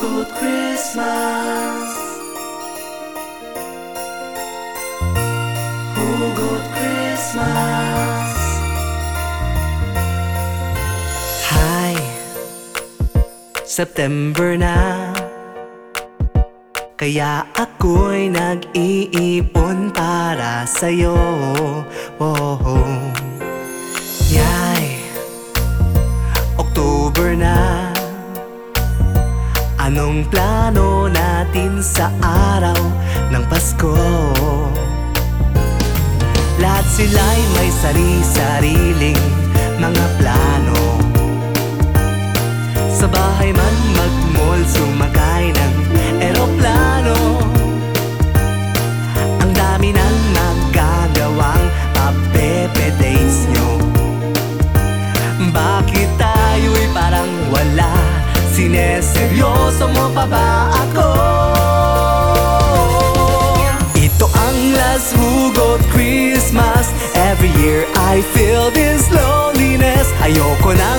Hugot Christmas. Hugot Christmas? Hi. September na. Kaya ako'y nag-iipon para sa'yo. Oh, oh. Anong plano natin sa araw ng Pasko? Lahat sila'y may sari-sariling Sineseryoso mo pa ba ako? Ito ang last hugot Christmas Every year I feel this loneliness Ayoko nang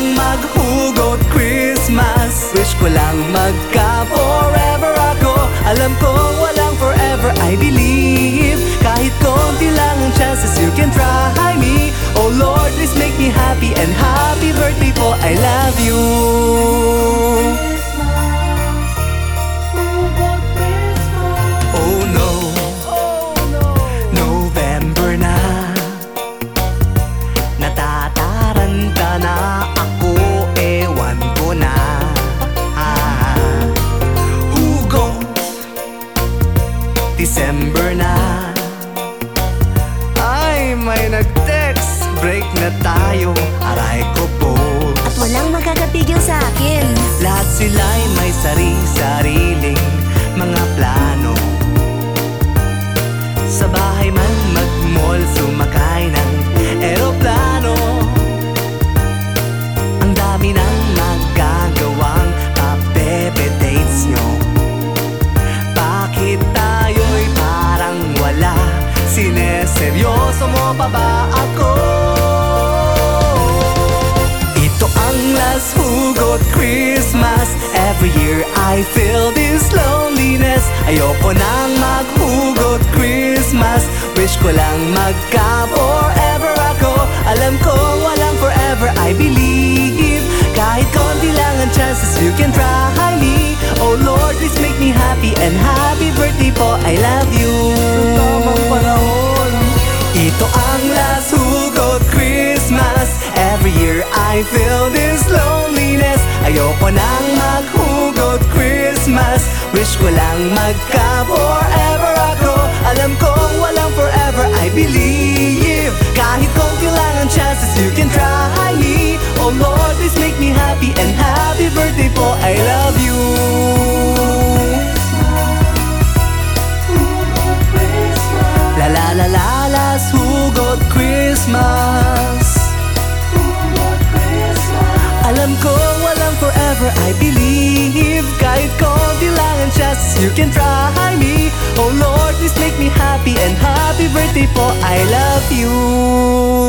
December na. Ay, may nag-text. Break na tayo. Aray ko po At walang magkakapigil sa akin. Lahat sila'y may sari-sariling Sineseryoso mo pa ba ako? Ito ang last hugot Christmas. Every year I feel this loneliness. Ayoko nang maghugot Christmas. Wish ko lang magka forever ako. Alam ko walang forever I believe. Kahit konti lang ang chances you can try me. Oh Lord please make me happy And happy birthday po. I love you I feel this loneliness. Ayoko nang maghugot Christmas. Wish ko lang magka forever forever I believe. Kahit konti lang ang chances you can try me. Oh Lord please make me happy And happy birthday po I love you